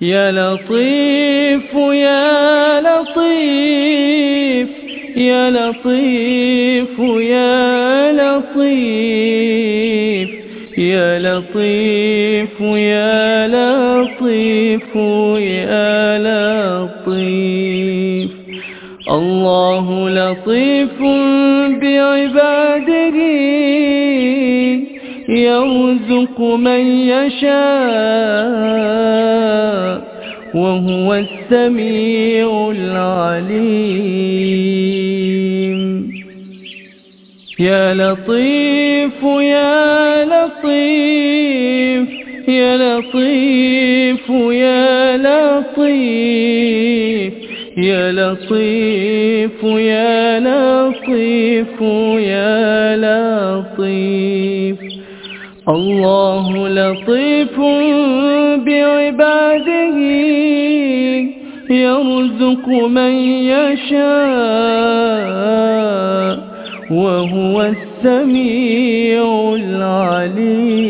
يا لطيف يا لطيف يا لطيف يا لطيف يا لطيف يا لطيف يا لطيف. الله لطيف بعباده يرزق من يشاء وهو السميع العليم. يا لطيف يا لطيف يا لطيف يا لطيف يا لطيف يا لطيف يا لطيف. الله لطيف بعباده يرزق من يشاء وهو السميع العليم.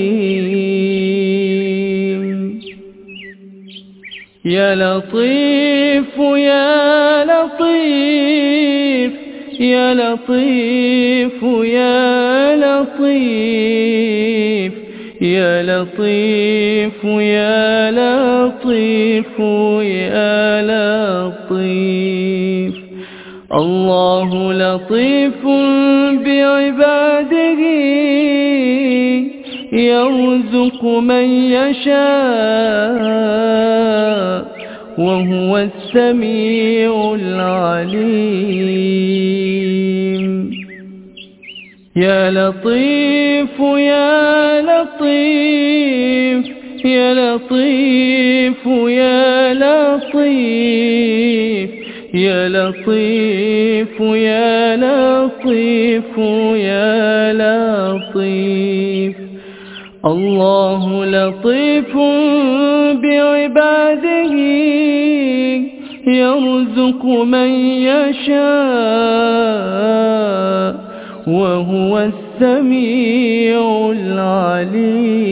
يا لطيف يا لطيف يا لطيف يا لطيف. يا لطيف يا لطيف يا لطيف. الله لطيف بعباده يرزق من يشاء وهو السميع العليم. يا لطيف يا لطيف يا لطيف يا لطيف يا لطيف يا لطيف يا لطيف. الله لطيف بعباده يرزق من يشاء. وهو السميع العليم.